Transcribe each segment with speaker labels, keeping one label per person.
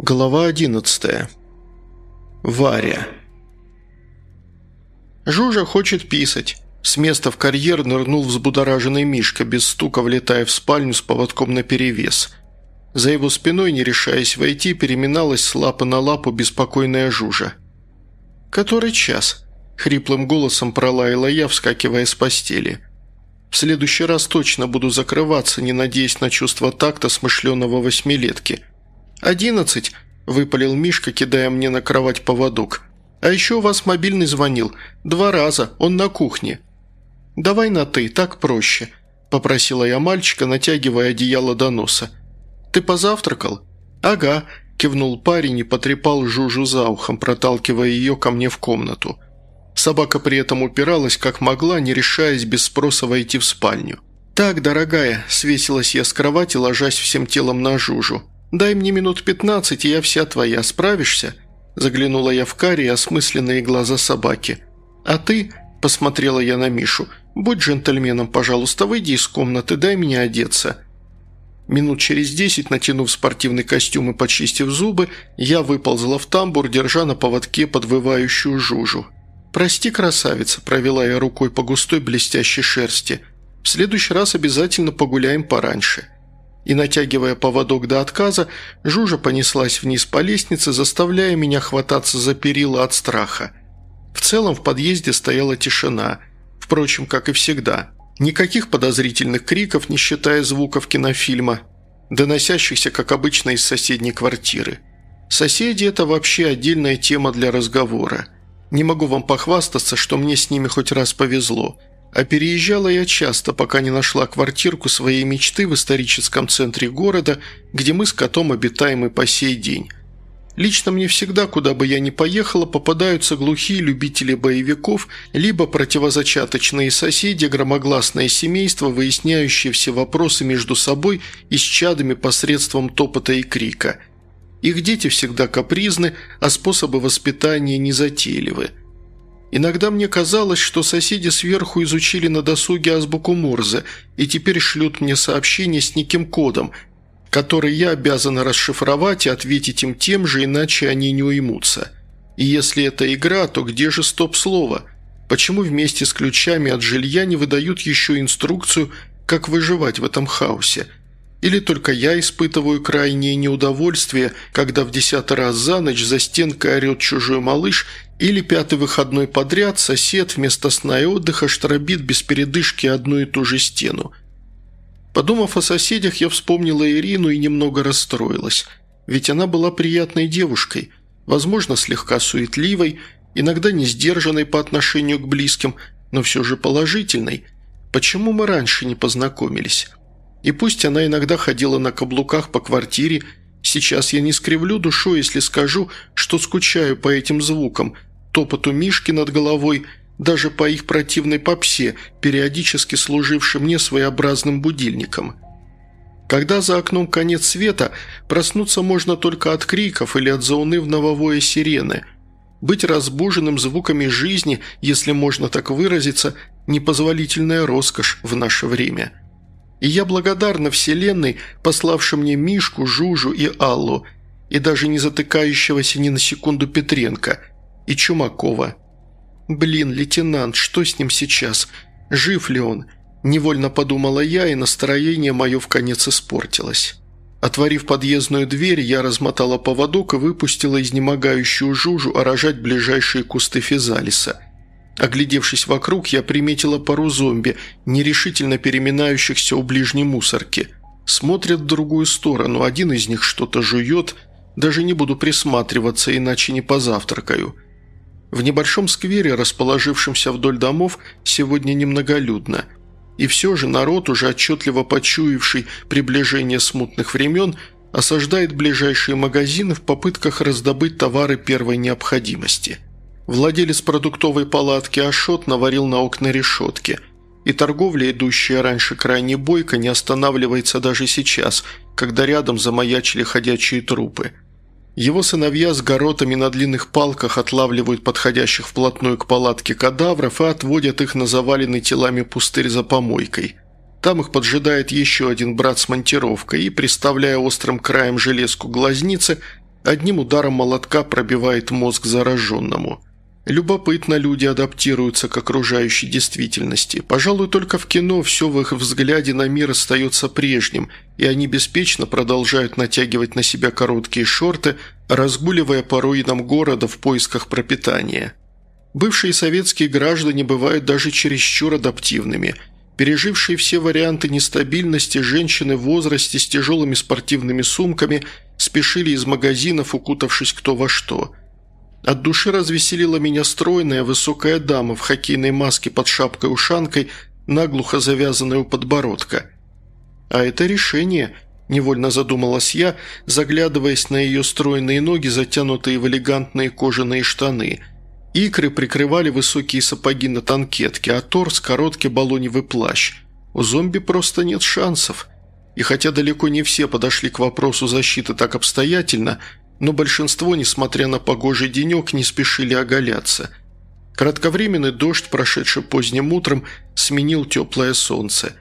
Speaker 1: Глава 11. Варя. Жужа хочет писать. С места в карьер нырнул взбудораженный Мишка, без стука влетая в спальню с поводком наперевес. За его спиной, не решаясь войти, переминалась с лапы на лапу беспокойная Жужа. «Который час?» – хриплым голосом пролаяла я, вскакивая с постели. «В следующий раз точно буду закрываться, не надеясь на чувство такта смышленого восьмилетки». «Одиннадцать», – выпалил Мишка, кидая мне на кровать поводок. «А еще у вас мобильный звонил. Два раза. Он на кухне». «Давай на «ты», так проще», – попросила я мальчика, натягивая одеяло до носа. «Ты позавтракал?» «Ага», – кивнул парень и потрепал Жужу за ухом, проталкивая ее ко мне в комнату. Собака при этом упиралась как могла, не решаясь без спроса войти в спальню. «Так, дорогая», – свесилась я с кровати, ложась всем телом на Жужу. «Дай мне минут пятнадцать, и я вся твоя. Справишься?» Заглянула я в карие осмысленные глаза собаки. «А ты?» – посмотрела я на Мишу. «Будь джентльменом, пожалуйста, выйди из комнаты, дай мне одеться». Минут через десять, натянув спортивный костюм и почистив зубы, я выползла в тамбур, держа на поводке подвывающую жужу. «Прости, красавица», – провела я рукой по густой блестящей шерсти. «В следующий раз обязательно погуляем пораньше» и, натягивая поводок до отказа, Жужа понеслась вниз по лестнице, заставляя меня хвататься за перила от страха. В целом в подъезде стояла тишина, впрочем, как и всегда. Никаких подозрительных криков, не считая звуков кинофильма, доносящихся, как обычно, из соседней квартиры. Соседи – это вообще отдельная тема для разговора. Не могу вам похвастаться, что мне с ними хоть раз повезло – а переезжала я часто, пока не нашла квартирку своей мечты в историческом центре города, где мы с котом обитаем и по сей день. Лично мне всегда, куда бы я ни поехала, попадаются глухие любители боевиков, либо противозачаточные соседи, громогласное семейство, выясняющие все вопросы между собой и с чадами посредством топота и крика. Их дети всегда капризны, а способы воспитания незатейливы – Иногда мне казалось, что соседи сверху изучили на досуге азбуку Морзе и теперь шлют мне сообщение с неким кодом, который я обязана расшифровать и ответить им тем же, иначе они не уймутся. И если это игра, то где же стоп-слово? Почему вместе с ключами от жилья не выдают еще инструкцию, как выживать в этом хаосе? Или только я испытываю крайнее неудовольствие, когда в десятый раз за ночь за стенкой орет чужой малыш или пятый выходной подряд сосед вместо сна и отдыха штробит без передышки одну и ту же стену. Подумав о соседях, я вспомнила Ирину и немного расстроилась. Ведь она была приятной девушкой, возможно, слегка суетливой, иногда не сдержанной по отношению к близким, но все же положительной. Почему мы раньше не познакомились? И пусть она иногда ходила на каблуках по квартире, сейчас я не скривлю душу, если скажу, что скучаю по этим звукам – топоту Мишки над головой, даже по их противной попсе, периодически служившей мне своеобразным будильником. Когда за окном конец света, проснуться можно только от криков или от заунывного воя сирены. Быть разбуженным звуками жизни, если можно так выразиться, непозволительная роскошь в наше время. И я благодарна Вселенной, пославшей мне Мишку, Жужу и Аллу, и даже не затыкающегося ни на секунду Петренко – и Чумакова. «Блин, лейтенант, что с ним сейчас? Жив ли он?» Невольно подумала я, и настроение мое в конец испортилось. Отворив подъездную дверь, я размотала поводок и выпустила изнемогающую жужу орожать ближайшие кусты физалиса. Оглядевшись вокруг, я приметила пару зомби, нерешительно переминающихся у ближней мусорки. Смотрят в другую сторону, один из них что-то жует, даже не буду присматриваться, иначе не позавтракаю. В небольшом сквере, расположившемся вдоль домов, сегодня немноголюдно. И все же народ, уже отчетливо почуявший приближение смутных времен, осаждает ближайшие магазины в попытках раздобыть товары первой необходимости. Владелец продуктовой палатки Ашот наварил на окна решетки, и торговля, идущая раньше крайне бойко, не останавливается даже сейчас, когда рядом замаячили ходячие трупы – его сыновья с горотами на длинных палках отлавливают подходящих вплотную к палатке кадавров и отводят их на заваленный телами пустырь за помойкой. Там их поджидает еще один брат с монтировкой и, приставляя острым краем железку глазницы, одним ударом молотка пробивает мозг зараженному. Любопытно люди адаптируются к окружающей действительности. Пожалуй, только в кино все в их взгляде на мир остается прежним, и они беспечно продолжают натягивать на себя короткие шорты, разгуливая по руинам города в поисках пропитания. Бывшие советские граждане бывают даже чересчур адаптивными. Пережившие все варианты нестабильности женщины в возрасте с тяжелыми спортивными сумками спешили из магазинов, укутавшись кто во что. От души развеселила меня стройная высокая дама в хоккейной маске под шапкой-ушанкой, наглухо завязанная у подбородка. А это решение – Невольно задумалась я, заглядываясь на ее стройные ноги, затянутые в элегантные кожаные штаны – Икры прикрывали высокие сапоги на танкетке, а торс – короткий баллоневый плащ. У зомби просто нет шансов. И хотя далеко не все подошли к вопросу защиты так обстоятельно, но большинство, несмотря на погожий денек, не спешили оголяться. Кратковременный дождь, прошедший поздним утром, сменил теплое солнце.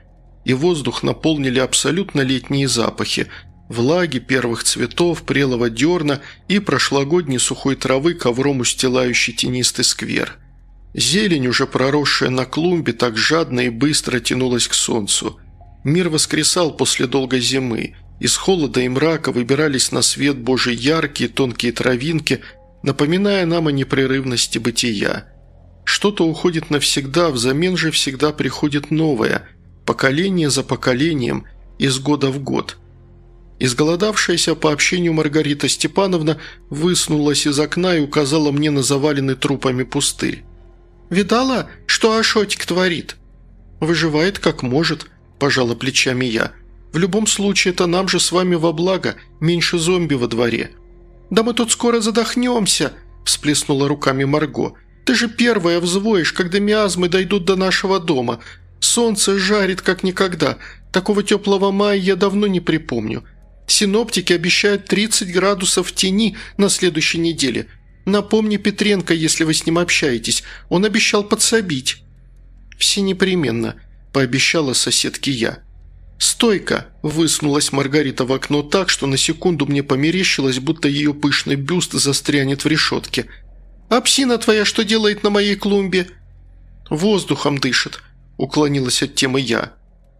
Speaker 1: И воздух наполнили абсолютно летние запахи – влаги, первых цветов, прелого дерна и прошлогодней сухой травы, ковром устилающий тенистый сквер. Зелень, уже проросшая на клумбе, так жадно и быстро тянулась к солнцу. Мир воскресал после долгой зимы. Из холода и мрака выбирались на свет Божий яркие тонкие травинки, напоминая нам о непрерывности бытия. Что-то уходит навсегда, взамен же всегда приходит новое, поколение за поколением, из года в год – Изголодавшаяся по общению Маргарита Степановна высунулась из окна и указала мне на заваленный трупами пустырь. «Видала, что Ашотик творит?» «Выживает как может», – пожала плечами я. «В любом случае, это нам же с вами во благо, меньше зомби во дворе». «Да мы тут скоро задохнемся», – всплеснула руками Марго. «Ты же первая взвоишь, когда миазмы дойдут до нашего дома. Солнце жарит как никогда. Такого теплого мая я давно не припомню. Синоптики обещают 30 градусов тени на следующей неделе. Напомни Петренко, если вы с ним общаетесь. Он обещал подсобить». «Все непременно», – пообещала соседке я. «Стойка!» – высунулась Маргарита в окно так, что на секунду мне померещилось, будто ее пышный бюст застрянет в решетке. «А псина твоя что делает на моей клумбе?» «Воздухом дышит», – уклонилась от темы я.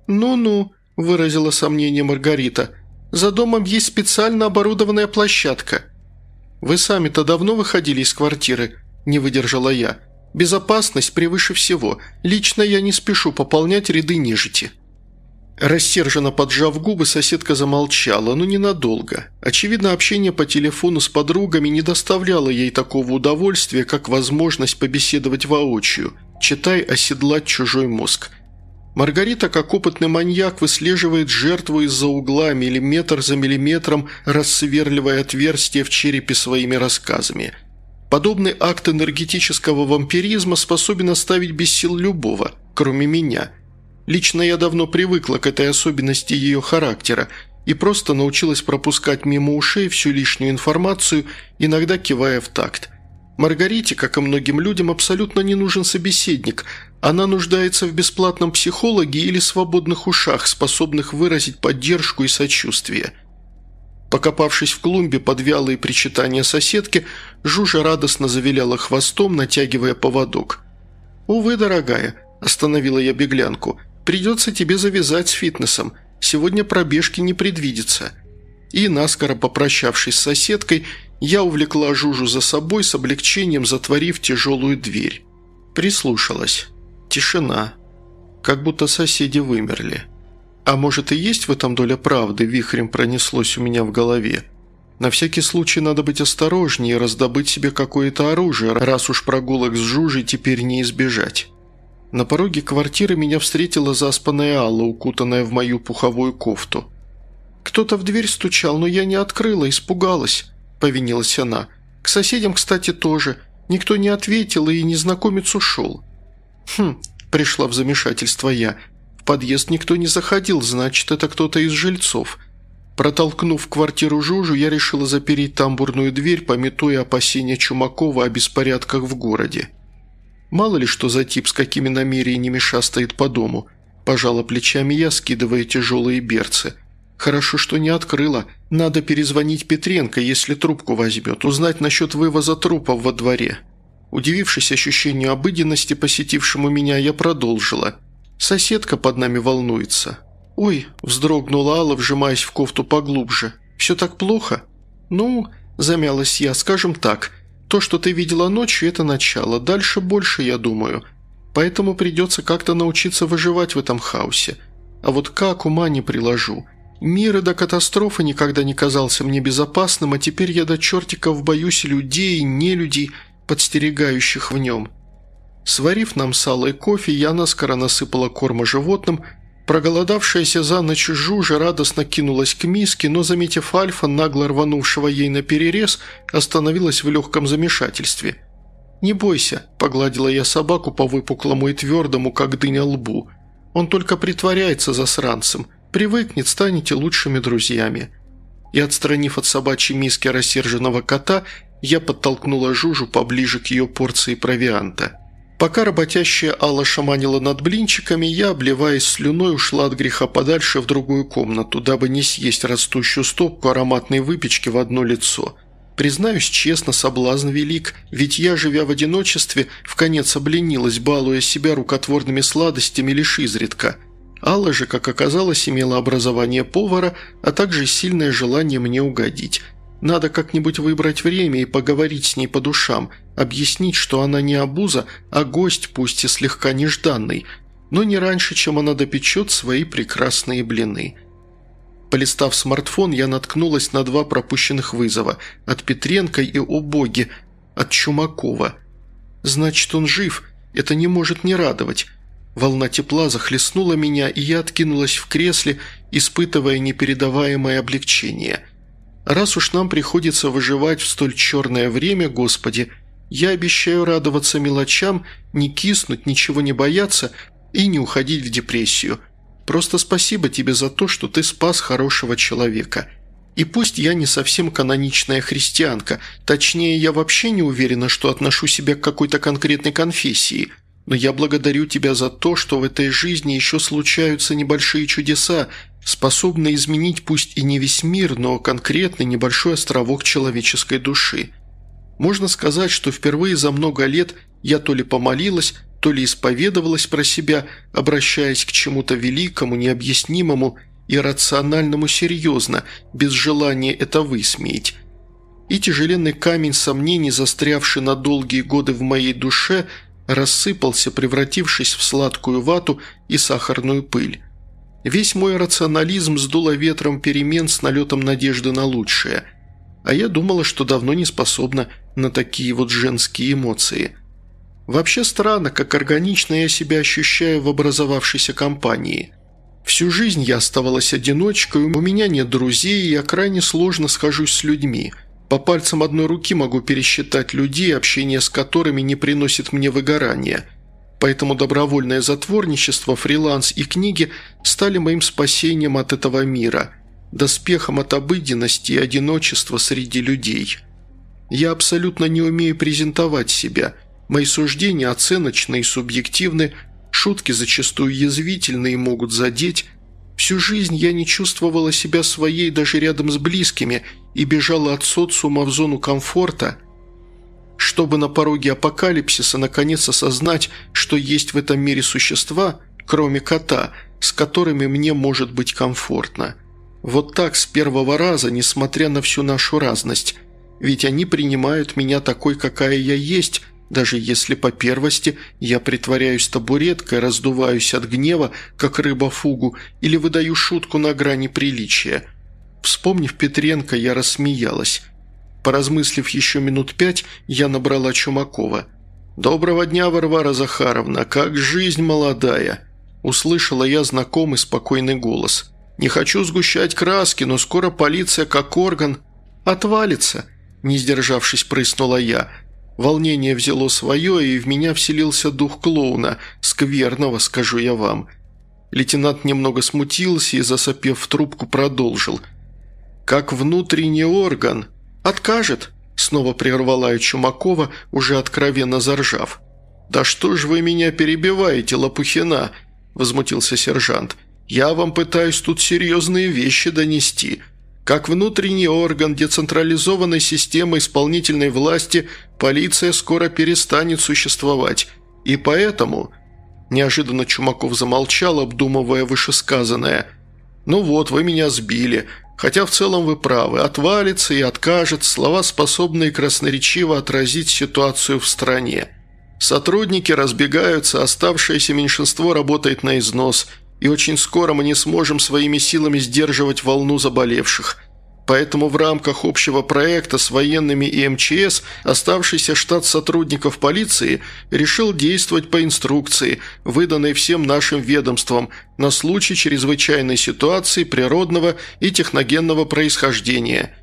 Speaker 1: «Ну-ну», – выразила сомнение Маргарита – за домом есть специально оборудованная площадка». «Вы сами-то давно выходили из квартиры?» – не выдержала я. «Безопасность превыше всего. Лично я не спешу пополнять ряды нежити». Рассерженно поджав губы, соседка замолчала, но ненадолго. Очевидно, общение по телефону с подругами не доставляло ей такого удовольствия, как возможность побеседовать воочию, читай оседлать чужой мозг. Маргарита, как опытный маньяк, выслеживает жертву из-за угла, миллиметр за миллиметром, рассверливая отверстия в черепе своими рассказами. Подобный акт энергетического вампиризма способен оставить без сил любого, кроме меня. Лично я давно привыкла к этой особенности ее характера и просто научилась пропускать мимо ушей всю лишнюю информацию, иногда кивая в такт – Маргарите, как и многим людям, абсолютно не нужен собеседник. Она нуждается в бесплатном психологе или свободных ушах, способных выразить поддержку и сочувствие. Покопавшись в клумбе под вялые причитания соседки, Жужа радостно завиляла хвостом, натягивая поводок. «Увы, дорогая», – остановила я беглянку, – «придется тебе завязать с фитнесом. Сегодня пробежки не предвидится». И, наскоро попрощавшись с соседкой, я увлекла Жужу за собой с облегчением, затворив тяжелую дверь. Прислушалась. Тишина. Как будто соседи вымерли. А может и есть в этом доля правды, вихрем пронеслось у меня в голове. На всякий случай надо быть осторожнее и раздобыть себе какое-то оружие, раз уж прогулок с Жужей теперь не избежать. На пороге квартиры меня встретила заспанная Алла, укутанная в мою пуховую кофту. Кто-то в дверь стучал, но я не открыла, испугалась. – повинилась она. «К соседям, кстати, тоже. Никто не ответил, и незнакомец ушел». «Хм», – пришла в замешательство я. «В подъезд никто не заходил, значит, это кто-то из жильцов». Протолкнув квартиру Жужу, я решила запереть тамбурную дверь, пометуя опасения Чумакова о беспорядках в городе. Мало ли что за тип с какими намерениями шастает по дому. Пожала плечами я, скидывая тяжелые берцы. Хорошо, что не открыла. Надо перезвонить Петренко, если трубку возьмет, узнать насчет вывоза трупов во дворе». Удивившись ощущению обыденности, посетившему меня, я продолжила. «Соседка под нами волнуется». «Ой», – вздрогнула Алла, вжимаясь в кофту поглубже. «Все так плохо?» «Ну», – замялась я, – «скажем так. То, что ты видела ночью, это начало. Дальше больше, я думаю. Поэтому придется как-то научиться выживать в этом хаосе. А вот как, ума не приложу. Мир и до катастрофы никогда не казался мне безопасным, а теперь я до чертиков боюсь людей, не людей, подстерегающих в нем. Сварив нам сало и кофе, я наскоро насыпала корма животным. Проголодавшаяся за ночь жужа радостно кинулась к миске, но, заметив Альфа, нагло рванувшего ей на перерез, остановилась в легком замешательстве. «Не бойся», – погладила я собаку по выпуклому и твердому, как дыня лбу. «Он только притворяется засранцем. Привыкнет, станете лучшими друзьями». И, отстранив от собачьей миски рассерженного кота, я подтолкнула Жужу поближе к ее порции провианта. Пока работящая Алла шаманила над блинчиками, я, обливаясь слюной, ушла от греха подальше в другую комнату, дабы не съесть растущую стопку ароматной выпечки в одно лицо. Признаюсь честно, соблазн велик, ведь я, живя в одиночестве, в конец обленилась, балуя себя рукотворными сладостями лишь изредка – Алла же, как оказалось, имела образование повара, а также сильное желание мне угодить. Надо как-нибудь выбрать время и поговорить с ней по душам, объяснить, что она не обуза, а гость, пусть и слегка нежданный, но не раньше, чем она допечет свои прекрасные блины. Полистав смартфон, я наткнулась на два пропущенных вызова – от Петренко и, о боги, от Чумакова. Значит, он жив, это не может не радовать. Волна тепла захлестнула меня, и я откинулась в кресле, испытывая непередаваемое облегчение. Раз уж нам приходится выживать в столь черное время, Господи, я обещаю радоваться мелочам, не киснуть, ничего не бояться и не уходить в депрессию. Просто спасибо тебе за то, что ты спас хорошего человека. И пусть я не совсем каноничная христианка, точнее, я вообще не уверена, что отношу себя к какой-то конкретной конфессии – но я благодарю тебя за то, что в этой жизни еще случаются небольшие чудеса, способные изменить пусть и не весь мир, но конкретный небольшой островок человеческой души. Можно сказать, что впервые за много лет я то ли помолилась, то ли исповедовалась про себя, обращаясь к чему-то великому, необъяснимому и рациональному серьезно, без желания это высмеять. И тяжеленный камень сомнений, застрявший на долгие годы в моей душе – рассыпался, превратившись в сладкую вату и сахарную пыль. Весь мой рационализм сдуло ветром перемен с налетом надежды на лучшее. А я думала, что давно не способна на такие вот женские эмоции. Вообще странно, как органично я себя ощущаю в образовавшейся компании. Всю жизнь я оставалась одиночкой, у меня нет друзей, и я крайне сложно схожусь с людьми – по пальцам одной руки могу пересчитать людей, общение с которыми не приносит мне выгорания. Поэтому добровольное затворничество, фриланс и книги стали моим спасением от этого мира, доспехом от обыденности и одиночества среди людей. Я абсолютно не умею презентовать себя. Мои суждения оценочны и субъективны, шутки зачастую язвительны и могут задеть, Всю жизнь я не чувствовала себя своей даже рядом с близкими и бежала от социума в зону комфорта, чтобы на пороге апокалипсиса наконец осознать, что есть в этом мире существа, кроме кота, с которыми мне может быть комфортно. Вот так с первого раза, несмотря на всю нашу разность. Ведь они принимают меня такой, какая я есть – даже если по первости я притворяюсь табуреткой, раздуваюсь от гнева, как рыба фугу, или выдаю шутку на грани приличия. Вспомнив Петренко, я рассмеялась. Поразмыслив еще минут пять, я набрала Чумакова. «Доброго дня, Варвара Захаровна, как жизнь молодая!» Услышала я знакомый спокойный голос. «Не хочу сгущать краски, но скоро полиция как орган...» «Отвалится!» Не сдержавшись, прыснула я – Волнение взяло свое, и в меня вселился дух клоуна, скверного, скажу я вам. Лейтенант немного смутился и, засопев в трубку, продолжил. «Как внутренний орган. Откажет?» Снова прервала я Чумакова, уже откровенно заржав. «Да что ж вы меня перебиваете, Лопухина?» – возмутился сержант. Я вам пытаюсь тут серьезные вещи донести. Как внутренний орган децентрализованной системы исполнительной власти полиция скоро перестанет существовать. И поэтому...» Неожиданно Чумаков замолчал, обдумывая вышесказанное. «Ну вот, вы меня сбили. Хотя в целом вы правы. Отвалится и откажет. Слова, способные красноречиво отразить ситуацию в стране. Сотрудники разбегаются, оставшееся меньшинство работает на износ – и очень скоро мы не сможем своими силами сдерживать волну заболевших. Поэтому в рамках общего проекта с военными и МЧС оставшийся штат сотрудников полиции решил действовать по инструкции, выданной всем нашим ведомствам, на случай чрезвычайной ситуации природного и техногенного происхождения.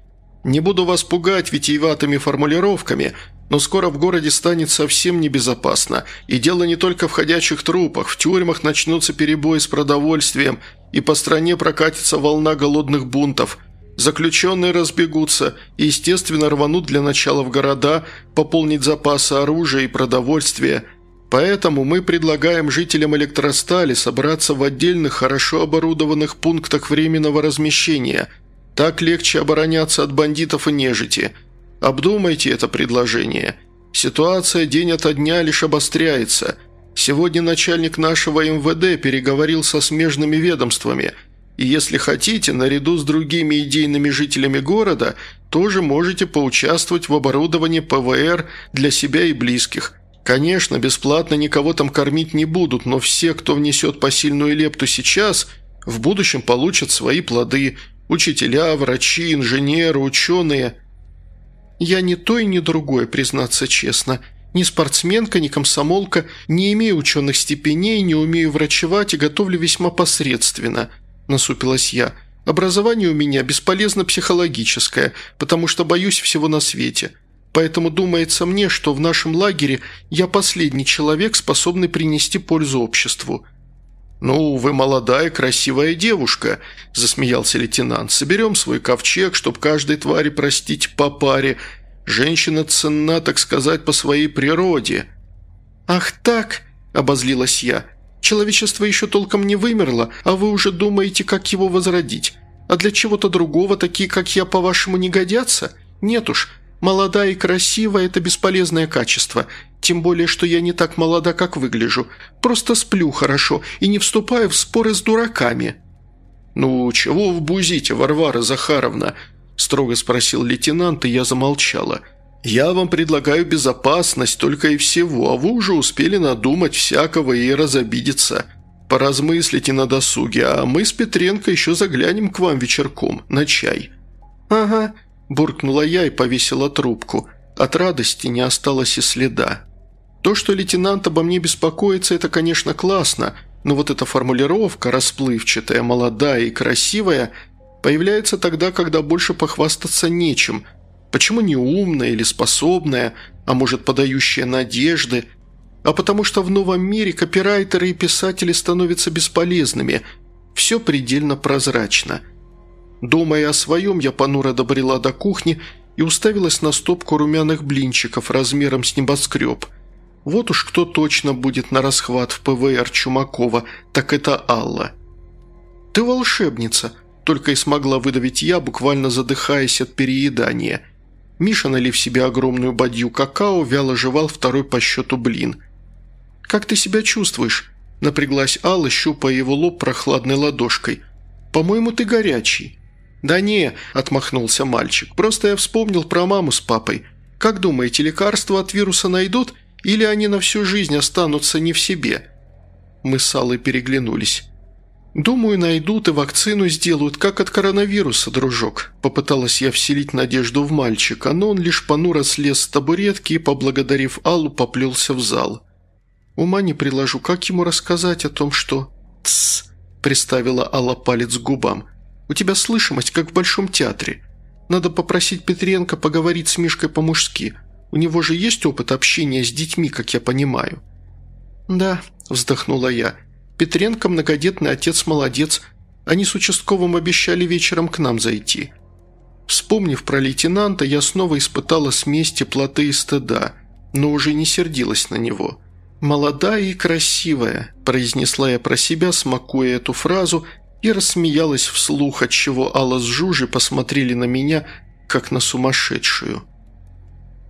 Speaker 1: Не буду вас пугать витиеватыми формулировками – но скоро в городе станет совсем небезопасно. И дело не только в ходячих трупах. В тюрьмах начнутся перебои с продовольствием, и по стране прокатится волна голодных бунтов. Заключенные разбегутся и, естественно, рванут для начала в города, пополнить запасы оружия и продовольствия. Поэтому мы предлагаем жителям электростали собраться в отдельных, хорошо оборудованных пунктах временного размещения. Так легче обороняться от бандитов и нежити – Обдумайте это предложение. Ситуация день ото дня лишь обостряется. Сегодня начальник нашего МВД переговорил со смежными ведомствами, и если хотите, наряду с другими идейными жителями города, тоже можете поучаствовать в оборудовании ПВР для себя и близких. Конечно, бесплатно никого там кормить не будут, но все, кто внесет посильную лепту сейчас, в будущем получат свои плоды. Учителя, врачи, инженеры, ученые – я ни то и ни другое, признаться честно. Ни спортсменка, ни комсомолка, не имею ученых степеней, не умею врачевать и готовлю весьма посредственно», – насупилась я. «Образование у меня бесполезно психологическое, потому что боюсь всего на свете. Поэтому думается мне, что в нашем лагере я последний человек, способный принести пользу обществу». «Ну, вы молодая, красивая девушка», – засмеялся лейтенант. «Соберем свой ковчег, чтоб каждой твари простить по паре. Женщина ценна, так сказать, по своей природе». «Ах так!» – обозлилась я. «Человечество еще толком не вымерло, а вы уже думаете, как его возродить. А для чего-то другого такие, как я, по-вашему, не годятся? Нет уж, молодая и красивая – это бесполезное качество. Тем более, что я не так молода, как выгляжу. Просто сплю хорошо и не вступаю в споры с дураками». «Ну, чего в бузите, Варвара Захаровна?» – строго спросил лейтенант, и я замолчала. «Я вам предлагаю безопасность только и всего, а вы уже успели надумать всякого и разобидеться. Поразмыслите на досуге, а мы с Петренко еще заглянем к вам вечерком, на чай». «Ага», – буркнула я и повесила трубку. От радости не осталось и следа. То, что лейтенант обо мне беспокоится, это, конечно, классно, но вот эта формулировка, расплывчатая, молодая и красивая, появляется тогда, когда больше похвастаться нечем. Почему не умная или способная, а может, подающая надежды? А потому что в новом мире копирайтеры и писатели становятся бесполезными. Все предельно прозрачно. Думая о своем, я понуро добрела до кухни и уставилась на стопку румяных блинчиков размером с небоскреб – вот уж кто точно будет на расхват в ПВР Чумакова, так это Алла. «Ты волшебница», – только и смогла выдавить я, буквально задыхаясь от переедания. Миша, налив себе огромную бадью какао, вяло жевал второй по счету блин. «Как ты себя чувствуешь?» – напряглась Алла, щупая его лоб прохладной ладошкой. «По-моему, ты горячий». «Да не», – отмахнулся мальчик, – «просто я вспомнил про маму с папой. Как думаете, лекарства от вируса найдут?» Или они на всю жизнь останутся не в себе?» Мы с Аллой переглянулись. «Думаю, найдут и вакцину сделают, как от коронавируса, дружок», – попыталась я вселить надежду в мальчика, но он лишь понуро слез с табуретки и, поблагодарив Аллу, поплелся в зал. «Ума не приложу, как ему рассказать о том, что...» «Тссс», – приставила Алла палец к губам. «У тебя слышимость, как в Большом театре. Надо попросить Петренко поговорить с Мишкой по-мужски. У него же есть опыт общения с детьми, как я понимаю». «Да», – вздохнула я. «Петренко многодетный отец молодец. Они с участковым обещали вечером к нам зайти». Вспомнив про лейтенанта, я снова испытала смесь теплоты и стыда, но уже не сердилась на него. «Молодая и красивая», – произнесла я про себя, смакуя эту фразу, и рассмеялась вслух, отчего Алла с Жужи посмотрели на меня, как на сумасшедшую.